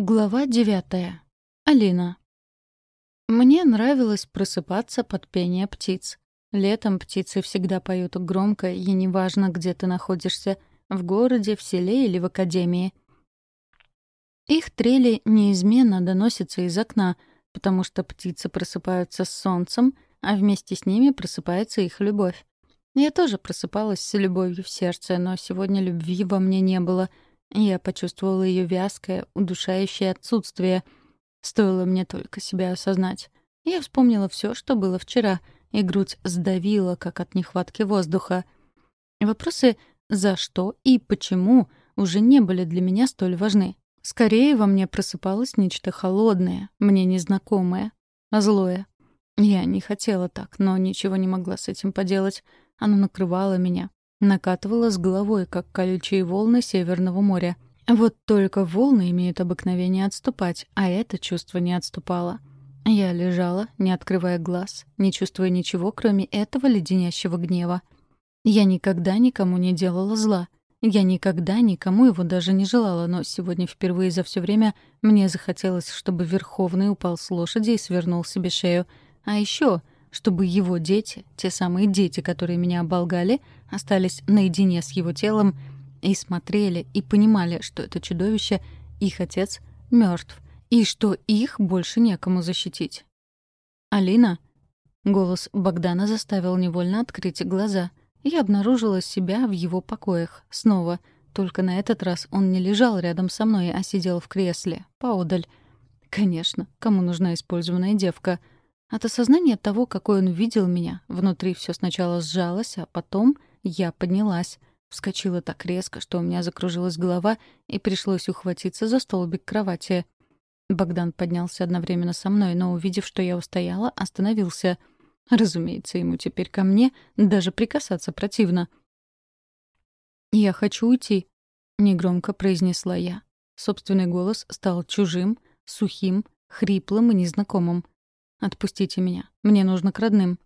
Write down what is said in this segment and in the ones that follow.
Глава девятая. Алина. Мне нравилось просыпаться под пение птиц. Летом птицы всегда поют громко, и неважно, где ты находишься — в городе, в селе или в академии. Их трели неизменно доносятся из окна, потому что птицы просыпаются с солнцем, а вместе с ними просыпается их любовь. Я тоже просыпалась с любовью в сердце, но сегодня любви во мне не было — я почувствовала ее вязкое, удушающее отсутствие. Стоило мне только себя осознать. Я вспомнила все, что было вчера, и грудь сдавила, как от нехватки воздуха. Вопросы «за что» и «почему» уже не были для меня столь важны. Скорее во мне просыпалось нечто холодное, мне незнакомое, злое. Я не хотела так, но ничего не могла с этим поделать. Оно накрывало меня, накатывала с головой, как колючие волны Северного моря. Вот только волны имеют обыкновение отступать, а это чувство не отступало. Я лежала, не открывая глаз, не чувствуя ничего, кроме этого леденящего гнева. Я никогда никому не делала зла. Я никогда никому его даже не желала, но сегодня впервые за все время мне захотелось, чтобы Верховный упал с лошади и свернул себе шею. А еще чтобы его дети, те самые дети, которые меня оболгали, остались наедине с его телом и смотрели и понимали, что это чудовище, их отец, мертв, и что их больше некому защитить. «Алина?» Голос Богдана заставил невольно открыть глаза. Я обнаружила себя в его покоях. Снова. Только на этот раз он не лежал рядом со мной, а сидел в кресле, поодаль. Конечно, кому нужна использованная девка — от осознания того, какой он видел меня, внутри все сначала сжалось, а потом я поднялась. Вскочила так резко, что у меня закружилась голова, и пришлось ухватиться за столбик кровати. Богдан поднялся одновременно со мной, но, увидев, что я устояла, остановился. Разумеется, ему теперь ко мне даже прикасаться противно. «Я хочу уйти», — негромко произнесла я. Собственный голос стал чужим, сухим, хриплым и незнакомым. Отпустите меня. Мне нужно к родным.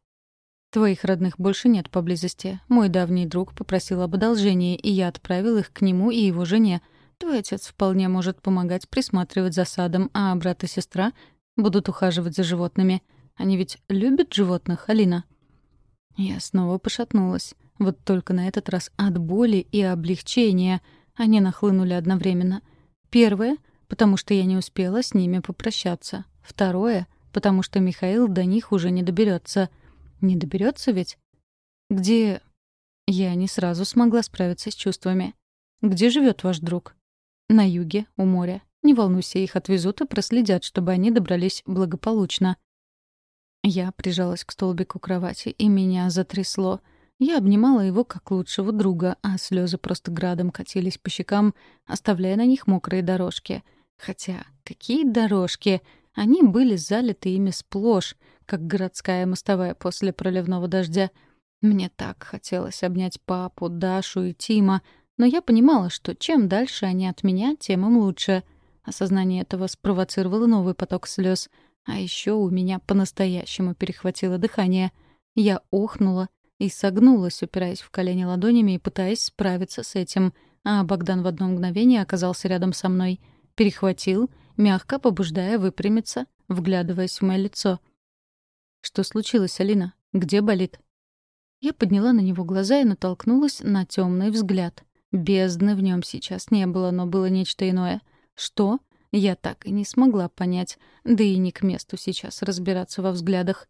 Твоих родных больше нет поблизости. Мой давний друг попросил об одолжении, и я отправил их к нему и его жене. Твой отец вполне может помогать присматривать за садом, а брат и сестра будут ухаживать за животными. Они ведь любят животных, Алина?» Я снова пошатнулась. Вот только на этот раз от боли и облегчения они нахлынули одновременно. Первое — потому что я не успела с ними попрощаться. Второе — потому что Михаил до них уже не доберется. Не доберется ведь? Где... Я не сразу смогла справиться с чувствами. Где живет ваш друг? На юге, у моря. Не волнуйся, их отвезут и проследят, чтобы они добрались благополучно. Я прижалась к столбику кровати, и меня затрясло. Я обнимала его как лучшего друга, а слезы просто градом катились по щекам, оставляя на них мокрые дорожки. Хотя, какие дорожки? Они были залиты ими сплошь, как городская мостовая после проливного дождя. Мне так хотелось обнять папу, Дашу и Тима, но я понимала, что чем дальше они от меня, тем им лучше. Осознание этого спровоцировало новый поток слез. А еще у меня по-настоящему перехватило дыхание. Я охнула и согнулась, упираясь в колени ладонями и пытаясь справиться с этим. А Богдан в одно мгновение оказался рядом со мной. Перехватил — мягко побуждая выпрямиться, вглядываясь в мое лицо. «Что случилось, Алина? Где болит?» Я подняла на него глаза и натолкнулась на темный взгляд. Бездны в нем сейчас не было, но было нечто иное. Что? Я так и не смогла понять, да и не к месту сейчас разбираться во взглядах.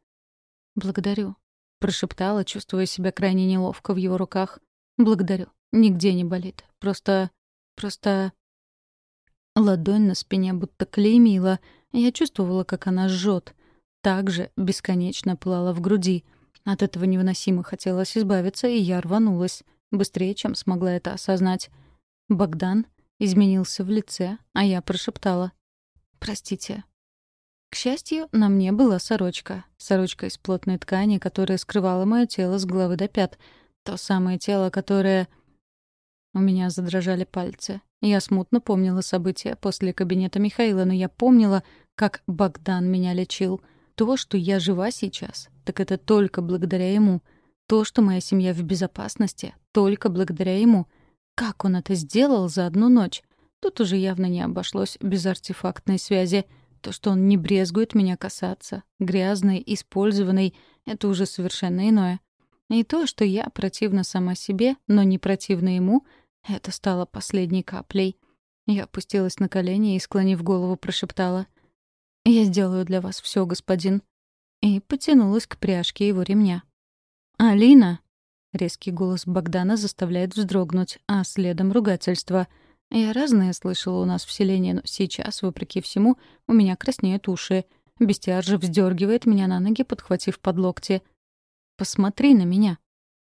«Благодарю», — прошептала, чувствуя себя крайне неловко в его руках. «Благодарю. Нигде не болит. Просто... просто...» Ладонь на спине будто клеймила. Я чувствовала, как она жжет. Так же бесконечно пылала в груди. От этого невыносимо хотелось избавиться, и я рванулась. Быстрее, чем смогла это осознать. Богдан изменился в лице, а я прошептала. «Простите». К счастью, на мне была сорочка. Сорочка из плотной ткани, которая скрывала мое тело с головы до пят. То самое тело, которое... У меня задрожали пальцы. Я смутно помнила события после кабинета Михаила, но я помнила, как Богдан меня лечил. То, что я жива сейчас, так это только благодаря ему. То, что моя семья в безопасности, только благодаря ему. Как он это сделал за одну ночь? Тут уже явно не обошлось без артефактной связи. То, что он не брезгует меня касаться, грязный, использованный — это уже совершенно иное. И то, что я противна сама себе, но не противна ему, это стало последней каплей. Я опустилась на колени и, склонив голову, прошептала. «Я сделаю для вас все, господин». И потянулась к пряжке его ремня. «Алина!» Резкий голос Богдана заставляет вздрогнуть, а следом ругательство. Я разное слышала у нас в селении, но сейчас, вопреки всему, у меня краснеют уши. Бестиар же вздергивает меня на ноги, подхватив под локти. «Посмотри на меня!»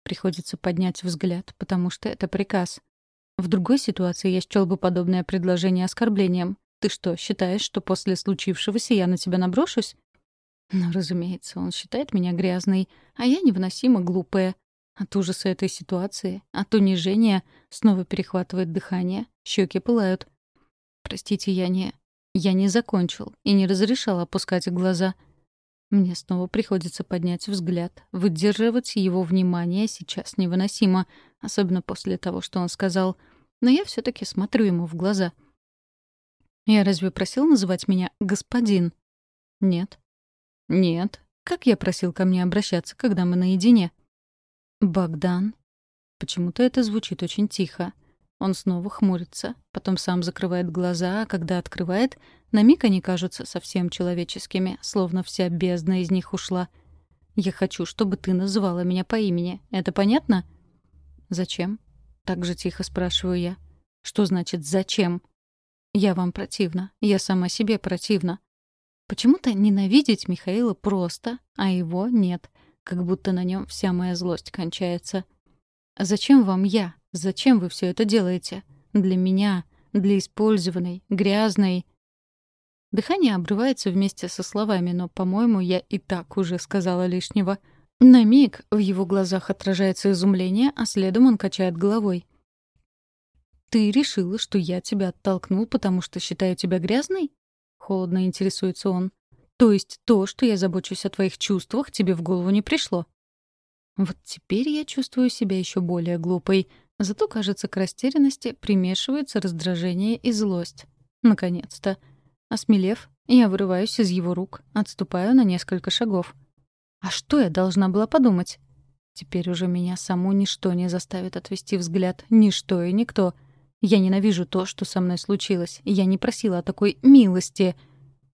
Приходится поднять взгляд, потому что это приказ. В другой ситуации я счёл бы подобное предложение оскорблением. Ты что, считаешь, что после случившегося я на тебя наброшусь? Ну, разумеется, он считает меня грязной, а я невыносимо глупая. От ужаса этой ситуации, от унижения снова перехватывает дыхание, щеки пылают. Простите, я не... Я не закончил и не разрешал опускать глаза. Мне снова приходится поднять взгляд. Выдерживать его внимание сейчас невыносимо, особенно после того, что он сказал. Но я все таки смотрю ему в глаза. «Я разве просил называть меня «господин»?» «Нет». «Нет. Как я просил ко мне обращаться, когда мы наедине?» «Богдан?» Почему-то это звучит очень тихо. Он снова хмурится, потом сам закрывает глаза, а когда открывает, на миг они кажутся совсем человеческими, словно вся бездна из них ушла. «Я хочу, чтобы ты называла меня по имени. Это понятно?» «Зачем?» — так же тихо спрашиваю я. «Что значит «зачем»?» «Я вам противна. Я сама себе противна. Почему-то ненавидеть Михаила просто, а его нет как будто на нем вся моя злость кончается. Зачем вам я? Зачем вы все это делаете? Для меня, для использованной, грязной. Дыхание обрывается вместе со словами, но, по-моему, я и так уже сказала лишнего. На миг в его глазах отражается изумление, а следом он качает головой. «Ты решила, что я тебя оттолкнул, потому что считаю тебя грязной?» Холодно интересуется он. То есть то, что я забочусь о твоих чувствах, тебе в голову не пришло. Вот теперь я чувствую себя еще более глупой. Зато, кажется, к растерянности примешивается раздражение и злость. Наконец-то. Осмелев, я вырываюсь из его рук, отступаю на несколько шагов. А что я должна была подумать? Теперь уже меня саму ничто не заставит отвести взгляд. Ничто и никто. Я ненавижу то, что со мной случилось. Я не просила о такой милости —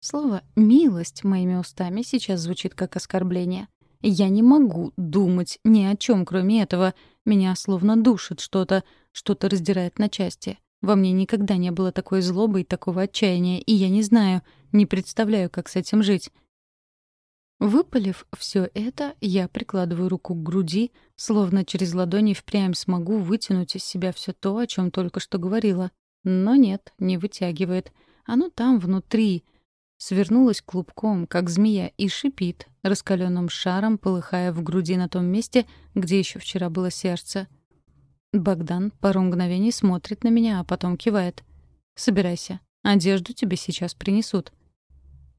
Слово «милость» моими устами сейчас звучит как оскорбление. Я не могу думать ни о чем, кроме этого. Меня словно душит что-то, что-то раздирает на части. Во мне никогда не было такой злобы и такого отчаяния, и я не знаю, не представляю, как с этим жить. Выпалив все это, я прикладываю руку к груди, словно через ладони впрямь смогу вытянуть из себя все то, о чем только что говорила. Но нет, не вытягивает. Оно там, внутри, свернулась клубком, как змея, и шипит, раскаленным шаром полыхая в груди на том месте, где еще вчера было сердце. Богдан пару мгновений смотрит на меня, а потом кивает. «Собирайся. Одежду тебе сейчас принесут».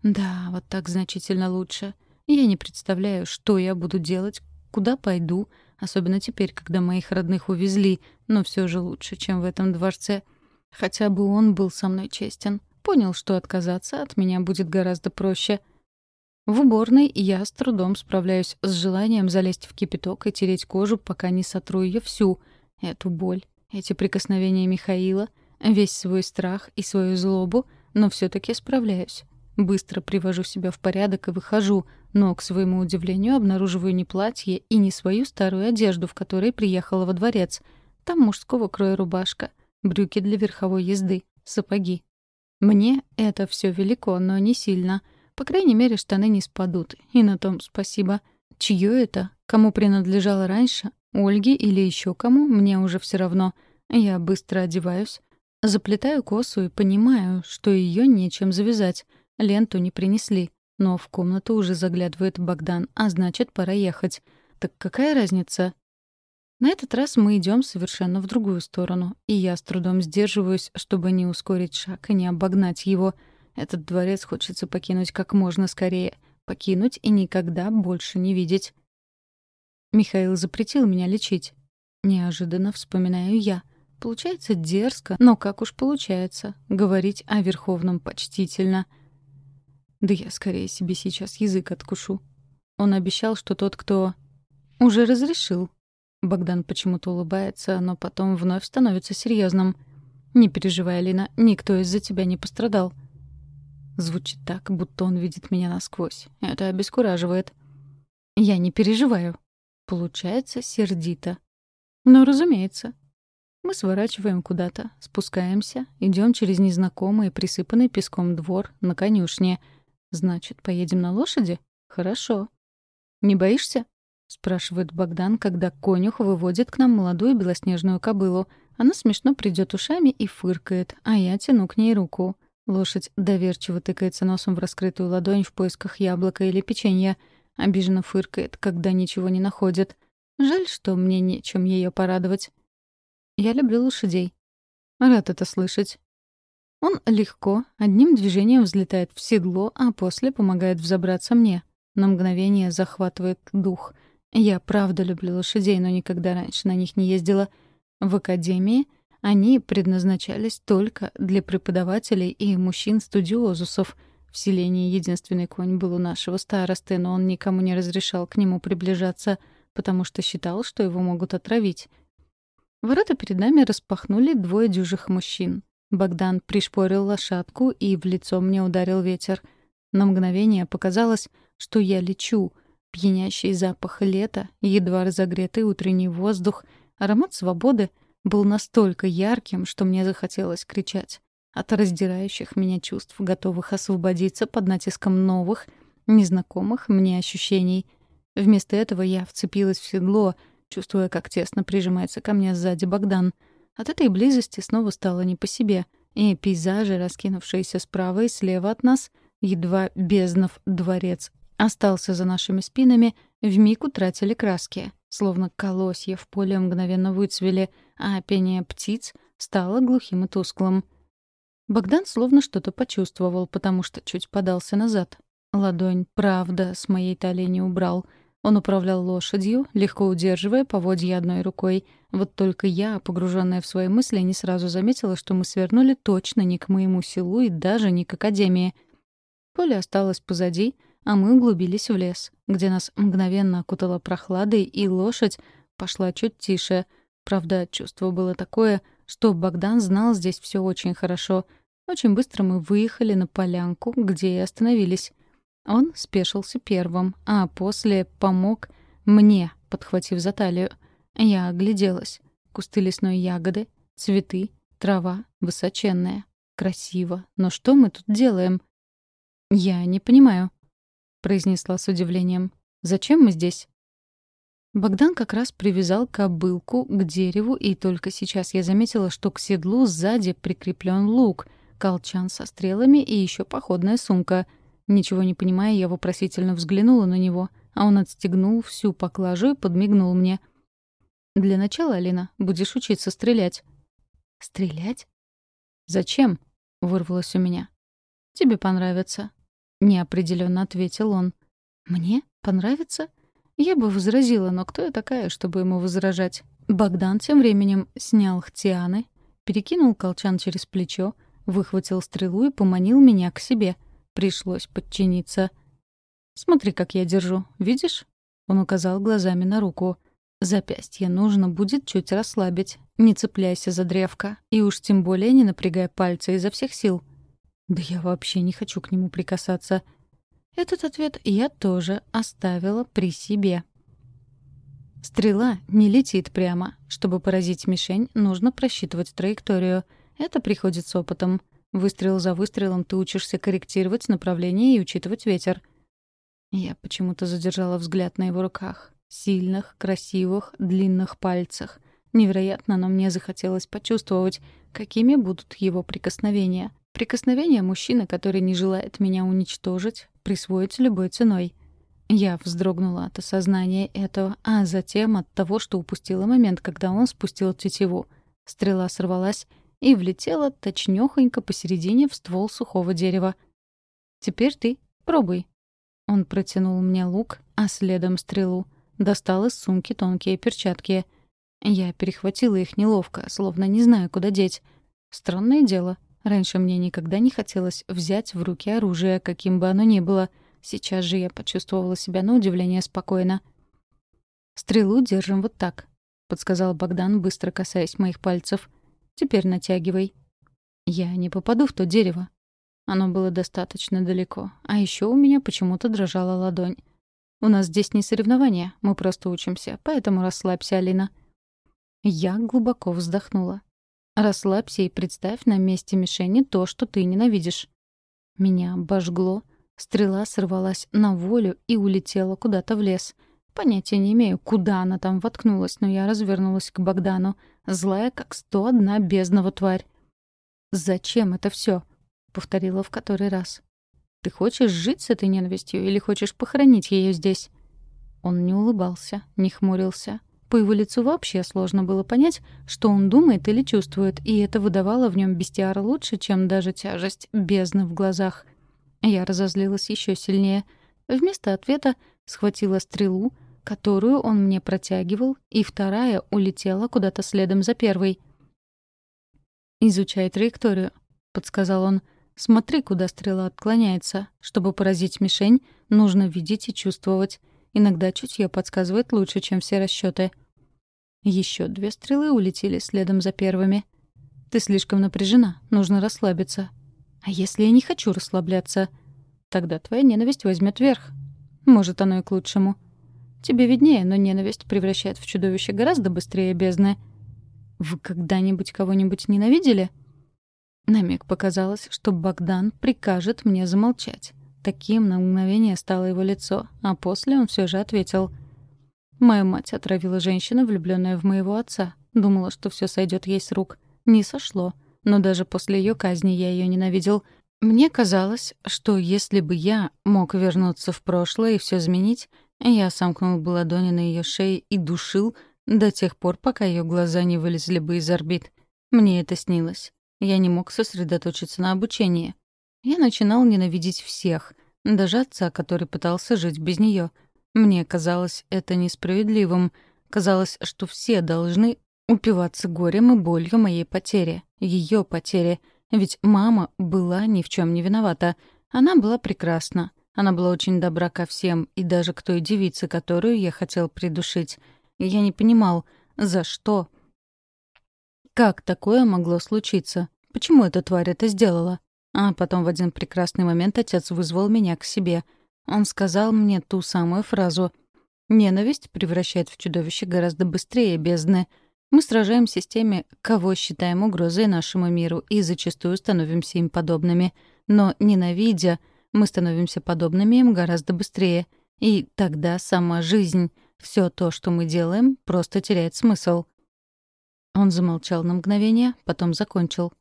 «Да, вот так значительно лучше. Я не представляю, что я буду делать, куда пойду, особенно теперь, когда моих родных увезли, но все же лучше, чем в этом дворце. Хотя бы он был со мной честен. Понял, что отказаться от меня будет гораздо проще. В уборной я с трудом справляюсь с желанием залезть в кипяток и тереть кожу, пока не сотру ее всю. Эту боль, эти прикосновения Михаила, весь свой страх и свою злобу, но все таки справляюсь. Быстро привожу себя в порядок и выхожу, но, к своему удивлению, обнаруживаю не платье и не свою старую одежду, в которой приехала во дворец. Там мужского кроя рубашка, брюки для верховой езды, сапоги. Мне это все велико, но не сильно. По крайней мере, штаны не спадут. И на том спасибо. Чье это? Кому принадлежало раньше? Ольге или еще кому? Мне уже все равно. Я быстро одеваюсь. Заплетаю косу и понимаю, что ее нечем завязать. Ленту не принесли. Но в комнату уже заглядывает Богдан, а значит, пора ехать. Так какая разница, на этот раз мы идем совершенно в другую сторону, и я с трудом сдерживаюсь, чтобы не ускорить шаг и не обогнать его. Этот дворец хочется покинуть как можно скорее. Покинуть и никогда больше не видеть. Михаил запретил меня лечить. Неожиданно вспоминаю я. Получается дерзко, но как уж получается. Говорить о Верховном почтительно. Да я скорее себе сейчас язык откушу. Он обещал, что тот, кто... Уже разрешил. Богдан почему-то улыбается, но потом вновь становится серьезным. «Не переживай, Алина, никто из-за тебя не пострадал». Звучит так, будто он видит меня насквозь. Это обескураживает. «Я не переживаю». Получается сердито. «Ну, разумеется». Мы сворачиваем куда-то, спускаемся, идем через незнакомый, присыпанный песком двор на конюшне. Значит, поедем на лошади? Хорошо. «Не боишься?» — спрашивает Богдан, когда конюх выводит к нам молодую белоснежную кобылу. Она смешно придет ушами и фыркает, а я тяну к ней руку. Лошадь доверчиво тыкается носом в раскрытую ладонь в поисках яблока или печенья. Обиженно фыркает, когда ничего не находит. Жаль, что мне нечем ее порадовать. Я люблю лошадей. Рад это слышать. Он легко, одним движением взлетает в седло, а после помогает взобраться мне. На мгновение захватывает дух. Я правда люблю лошадей, но никогда раньше на них не ездила. В академии они предназначались только для преподавателей и мужчин-студиозусов. В селении единственный конь был у нашего старосты, но он никому не разрешал к нему приближаться, потому что считал, что его могут отравить. Ворота перед нами распахнули двое дюжих мужчин. Богдан пришпорил лошадку, и в лицо мне ударил ветер. На мгновение показалось, что я лечу. Пьянящий запах лета, едва разогретый утренний воздух, аромат свободы был настолько ярким, что мне захотелось кричать. От раздирающих меня чувств, готовых освободиться под натиском новых, незнакомых мне ощущений. Вместо этого я вцепилась в седло, чувствуя, как тесно прижимается ко мне сзади Богдан. От этой близости снова стало не по себе, и пейзажи, раскинувшиеся справа и слева от нас, едва безднов дворец остался за нашими спинами, вмиг утратили краски, словно колосья в поле мгновенно выцвели, а пение птиц стало глухим и тусклым. Богдан словно что-то почувствовал, потому что чуть подался назад. Ладонь, правда, с моей талии не убрал. Он управлял лошадью, легко удерживая поводья одной рукой. Вот только я, погруженная в свои мысли, не сразу заметила, что мы свернули точно не к моему селу и даже не к академии. Поле осталось позади, а мы углубились в лес, где нас мгновенно окутала прохладой, и лошадь пошла чуть тише. Правда, чувство было такое, что Богдан знал здесь все очень хорошо. Очень быстро мы выехали на полянку, где и остановились. Он спешился первым, а после помог мне, подхватив за талию. Я огляделась. Кусты лесной ягоды, цветы, трава высоченная. Красиво. Но что мы тут делаем? Я не понимаю произнесла с удивлением. «Зачем мы здесь?» Богдан как раз привязал кобылку к дереву, и только сейчас я заметила, что к седлу сзади прикреплен лук, колчан со стрелами и еще походная сумка. Ничего не понимая, я вопросительно взглянула на него, а он отстегнул всю поклажу и подмигнул мне. «Для начала, Алина, будешь учиться стрелять». «Стрелять?» «Зачем?» — вырвалось у меня. «Тебе понравится», — неопределенно ответил он. «Мне? Понравится?» Я бы возразила, но кто я такая, чтобы ему возражать? Богдан тем временем снял хтианы, перекинул колчан через плечо, выхватил стрелу и поманил меня к себе. Пришлось подчиниться. «Смотри, как я держу. Видишь?» Он указал глазами на руку. «Запястье нужно будет чуть расслабить. Не цепляйся за древко. И уж тем более не напрягай пальцы изо всех сил. Да я вообще не хочу к нему прикасаться. Этот ответ я тоже оставила при себе. Стрела не летит прямо. Чтобы поразить мишень, нужно просчитывать траекторию. Это приходит с опытом. Выстрел за выстрелом ты учишься корректировать направление и учитывать ветер. Я почему-то задержала взгляд на его руках. Сильных, красивых, длинных пальцах. Невероятно, но мне захотелось почувствовать, какими будут его прикосновения. Прикосновение мужчины, который не желает меня уничтожить, присвоить любой ценой. Я вздрогнула от осознания этого, а затем от того, что упустила момент, когда он спустил тетиву. Стрела сорвалась и влетела точнёхонько посередине в ствол сухого дерева. «Теперь ты пробуй». Он протянул мне лук, а следом стрелу. Достал из сумки тонкие перчатки. Я перехватила их неловко, словно не знаю, куда деть. Странное дело. Раньше мне никогда не хотелось взять в руки оружие, каким бы оно ни было. Сейчас же я почувствовала себя на удивление спокойно. «Стрелу держим вот так», — подсказал Богдан, быстро касаясь моих пальцев. «Теперь натягивай». «Я не попаду в то дерево». Оно было достаточно далеко. А еще у меня почему-то дрожала ладонь. «У нас здесь не соревнования, мы просто учимся, поэтому расслабься, Алина». Я глубоко вздохнула. «Расслабься и представь на месте мишени то, что ты ненавидишь». Меня обожгло. Стрела сорвалась на волю и улетела куда-то в лес. Понятия не имею, куда она там воткнулась, но я развернулась к Богдану, злая, как сто одна бездного тварь. «Зачем это все? повторила в который раз. «Ты хочешь жить с этой ненавистью или хочешь похоронить ее здесь?» Он не улыбался, не хмурился. По его лицу вообще сложно было понять, что он думает или чувствует, и это выдавало в нем бестиара лучше, чем даже тяжесть бездны в глазах. Я разозлилась еще сильнее. Вместо ответа схватила стрелу, которую он мне протягивал, и вторая улетела куда-то следом за первой. «Изучай траекторию», — подсказал он. «Смотри, куда стрела отклоняется. Чтобы поразить мишень, нужно видеть и чувствовать. Иногда чутье подсказывает лучше, чем все расчеты. Еще две стрелы улетели следом за первыми. «Ты слишком напряжена, нужно расслабиться». «А если я не хочу расслабляться?» «Тогда твоя ненависть возьмет верх. Может, оно и к лучшему». Тебе виднее, но ненависть превращает в чудовище гораздо быстрее бездны. Вы когда-нибудь кого-нибудь ненавидели? На миг показалось, что Богдан прикажет мне замолчать. Таким на мгновение стало его лицо, а после он все же ответил. «Моя мать отравила женщину, влюбленная в моего отца. Думала, что все сойдет ей с рук. Не сошло. Но даже после ее казни я ее ненавидел. Мне казалось, что если бы я мог вернуться в прошлое и все изменить, я сомкнул бы ладони на ее шее и душил до тех пор, пока ее глаза не вылезли бы из орбит. Мне это снилось. Я не мог сосредоточиться на обучении. Я начинал ненавидеть всех, даже отца, который пытался жить без нее. Мне казалось это несправедливым. Казалось, что все должны упиваться горем и болью моей потери, ее потери. Ведь мама была ни в чем не виновата. Она была прекрасна. Она была очень добра ко всем, и даже к той девице, которую я хотел придушить. я не понимал, за что. Как такое могло случиться? Почему эта тварь это сделала? А потом в один прекрасный момент отец вызвал меня к себе. Он сказал мне ту самую фразу «Ненависть превращает в чудовище гораздо быстрее бездны». Мы сражаемся с теми, кого считаем угрозой нашему миру, и зачастую становимся им подобными. Но, ненавидя, мы становимся подобными им гораздо быстрее. И тогда сама жизнь, все то, что мы делаем, просто теряет смысл. Он замолчал на мгновение, потом закончил.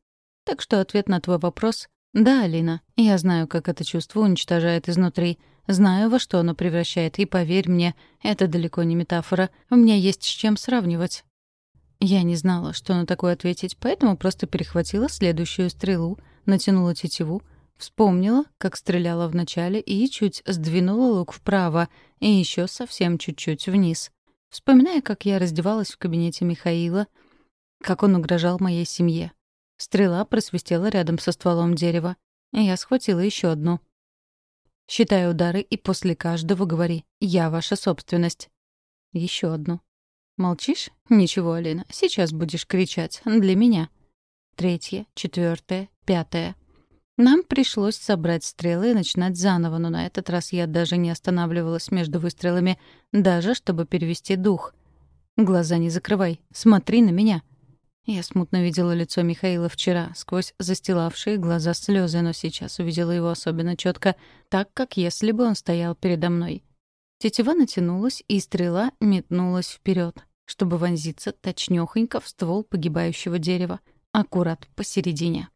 Так что ответ на твой вопрос — да, Алина. Я знаю, как это чувство уничтожает изнутри. Знаю, во что оно превращает, и поверь мне, это далеко не метафора. У меня есть с чем сравнивать. Я не знала, что на такое ответить, поэтому просто перехватила следующую стрелу, натянула тетиву, Вспомнила, как стреляла вначале и чуть сдвинула лук вправо и еще совсем чуть-чуть вниз. Вспоминая, как я раздевалась в кабинете Михаила, как он угрожал моей семье. Стрела просвистела рядом со стволом дерева. И я схватила еще одну. Считай удары и после каждого говори «Я ваша собственность». Еще одну. Молчишь? Ничего, Алина. Сейчас будешь кричать. Для меня. Третье, четвертое, пятое. Нам пришлось собрать стрелы и начинать заново, но на этот раз я даже не останавливалась между выстрелами, даже чтобы перевести дух. «Глаза не закрывай, смотри на меня». Я смутно видела лицо Михаила вчера, сквозь застилавшие глаза слезы, но сейчас увидела его особенно четко, так, как если бы он стоял передо мной. Тетива натянулась, и стрела метнулась вперед, чтобы вонзиться точнёхонько в ствол погибающего дерева, аккурат посередине.